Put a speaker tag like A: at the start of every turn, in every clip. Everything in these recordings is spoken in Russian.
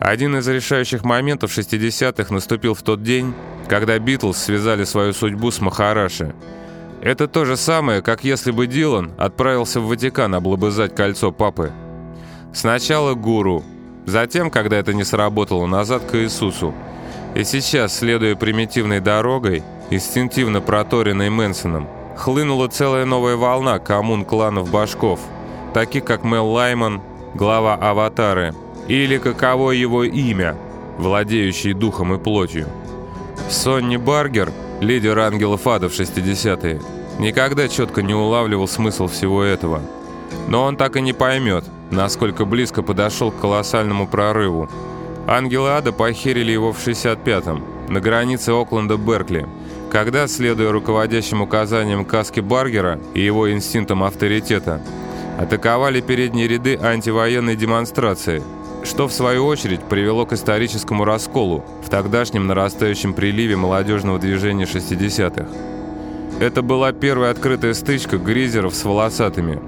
A: Один из решающих моментов 60-х наступил в тот день, когда Битлз связали свою судьбу с Махараши. Это то же самое, как если бы Дилан отправился в Ватикан облобызать кольцо папы. Сначала гуру, затем, когда это не сработало, назад к Иисусу. И сейчас, следуя примитивной дорогой, инстинктивно проторенной Мэнсоном, хлынула целая новая волна коммун кланов башков, таких как Мел Лайман, глава «Аватары», или каково его имя, владеющий духом и плотью. Сонни Баргер, лидер ангелов ада в 60-е, никогда четко не улавливал смысл всего этого. Но он так и не поймет, насколько близко подошел к колоссальному прорыву. Ангелы ада похерили его в 65-м, на границе Окленда-Беркли, когда, следуя руководящим указаниям Каски Баргера и его инстинктам авторитета, атаковали передние ряды антивоенной демонстрации – что в свою очередь привело к историческому расколу в тогдашнем нарастающем приливе молодежного движения 60-х. Это была первая открытая стычка гризеров с волосатыми.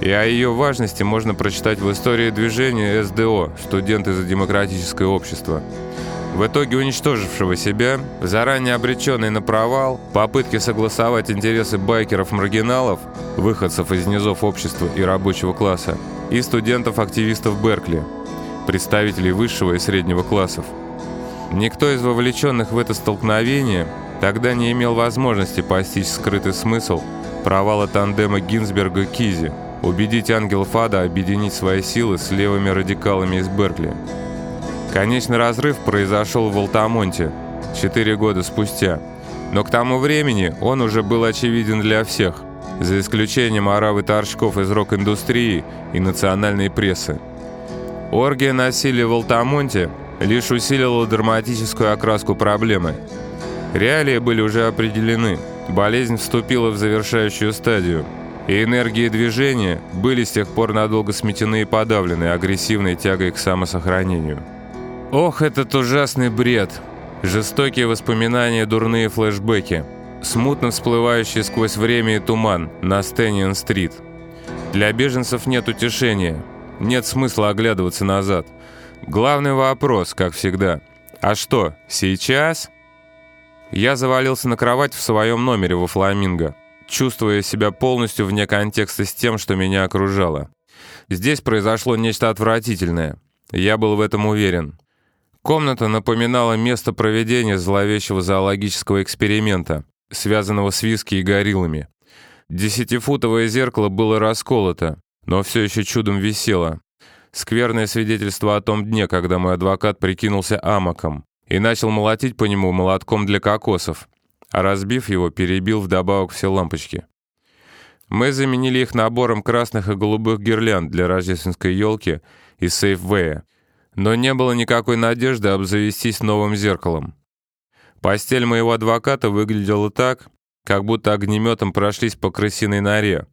A: И о ее важности можно прочитать в истории движения СДО «Студенты за демократическое общество». В итоге уничтожившего себя, заранее обреченный на провал, попытки согласовать интересы байкеров-маргиналов, выходцев из низов общества и рабочего класса, и студентов-активистов Беркли – представителей высшего и среднего классов. Никто из вовлеченных в это столкновение тогда не имел возможности постичь скрытый смысл провала тандема Гинзберга-Кизи, убедить ангел Фада объединить свои силы с левыми радикалами из Беркли. Конечный разрыв произошел в Алтамонте четыре года спустя, но к тому времени он уже был очевиден для всех, за исключением оравы торчков из рок-индустрии и национальной прессы. Оргия насилия в Алтамонте лишь усилила драматическую окраску проблемы. Реалии были уже определены, болезнь вступила в завершающую стадию, и энергии движения были с тех пор надолго сметены и подавлены агрессивной тягой к самосохранению. Ох, этот ужасный бред! Жестокие воспоминания, дурные флешбеки, смутно всплывающие сквозь время и туман на Стэниан-стрит. Для беженцев нет утешения – нет смысла оглядываться назад. Главный вопрос, как всегда. А что, сейчас? Я завалился на кровать в своем номере во Фламинго, чувствуя себя полностью вне контекста с тем, что меня окружало. Здесь произошло нечто отвратительное. Я был в этом уверен. Комната напоминала место проведения зловещего зоологического эксперимента, связанного с виски и гориллами. Десятифутовое зеркало было расколото, но все еще чудом висело. Скверное свидетельство о том дне, когда мой адвокат прикинулся амоком и начал молотить по нему молотком для кокосов, а разбив его, перебил вдобавок все лампочки. Мы заменили их набором красных и голубых гирлянд для рождественской елки из Сейфвея, но не было никакой надежды обзавестись новым зеркалом. Постель моего адвоката выглядела так, как будто огнеметом прошлись по крысиной норе,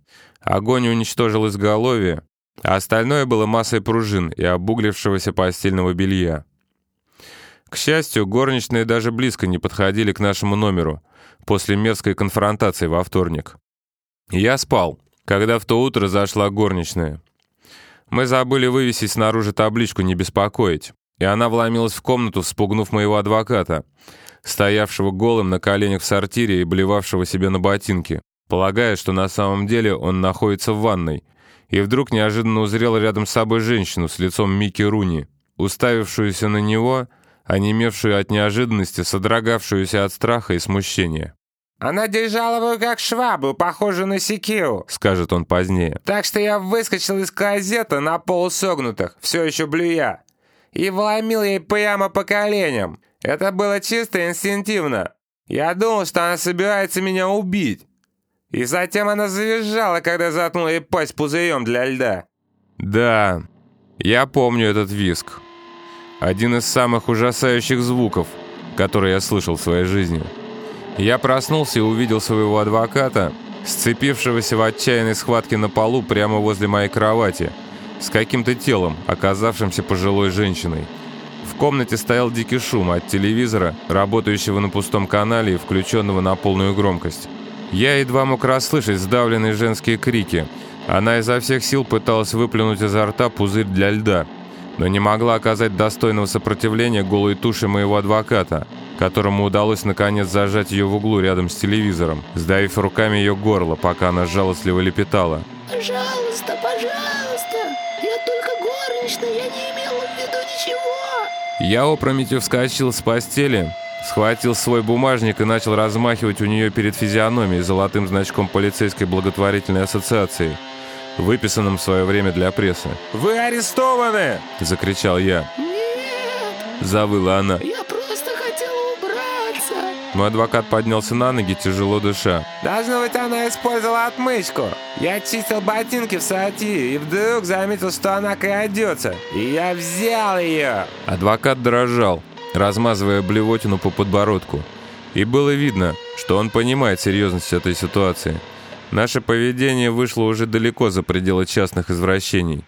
A: Огонь уничтожил изголовье, а остальное было массой пружин и обуглившегося постельного белья. К счастью, горничные даже близко не подходили к нашему номеру после мерзкой конфронтации во вторник. Я спал, когда в то утро зашла горничная. Мы забыли вывесить снаружи табличку «Не беспокоить», и она вломилась в комнату, спугнув моего адвоката, стоявшего голым на коленях в сортире и блевавшего себе на ботинки полагая, что на самом деле он находится в ванной, и вдруг неожиданно узрел рядом с собой женщину с лицом Микки Руни, уставившуюся на него, онемевшую от неожиданности, содрогавшуюся от страха и смущения.
B: «Она держала его как швабру, похожую на секиру», — скажет он позднее. «Так что я выскочил из клозета на полусогнутых, все еще блюя, и вломил ей прямо по коленям. Это было чисто инстинктивно. Я думал, что она собирается меня убить. И затем она завизжала, когда заткнула ей пасть пузырем для льда.
A: Да, я помню этот виск. Один из самых ужасающих звуков, которые я слышал в своей жизни. Я проснулся и увидел своего адвоката, сцепившегося в отчаянной схватке на полу прямо возле моей кровати, с каким-то телом, оказавшимся пожилой женщиной. Комнате стоял дикий шум от телевизора, работающего на пустом канале и включенного на полную громкость. Я едва мог расслышать сдавленные женские крики. Она изо всех сил пыталась выплюнуть изо рта пузырь для льда, но не могла оказать достойного сопротивления голой туши моего адвоката, которому удалось наконец зажать ее в углу рядом с телевизором, сдавив руками ее горло, пока она жалостливо лепетала.
C: «Пожалуйста, пожалуйста! Я только горничная, я не имела в виду ничего!»
A: Я опрометью вскочил с постели, схватил свой бумажник и начал размахивать у нее перед физиономией золотым значком полицейской благотворительной ассоциации – выписанном в свое время для прессы.
B: «Вы арестованы!»
A: – закричал я.
C: «Нет!»
A: – завыла она.
C: «Я просто хотела убраться!»
A: Мой адвокат поднялся на ноги, тяжело дыша.
B: «Должно быть, она использовала отмычку. Я чистил ботинки в сати и вдруг заметил, что она крадется. И я взял ее!»
A: Адвокат дрожал, размазывая блевотину по подбородку. И было видно, что он понимает серьезность этой ситуации – Наше поведение вышло уже далеко за пределы частных извращений.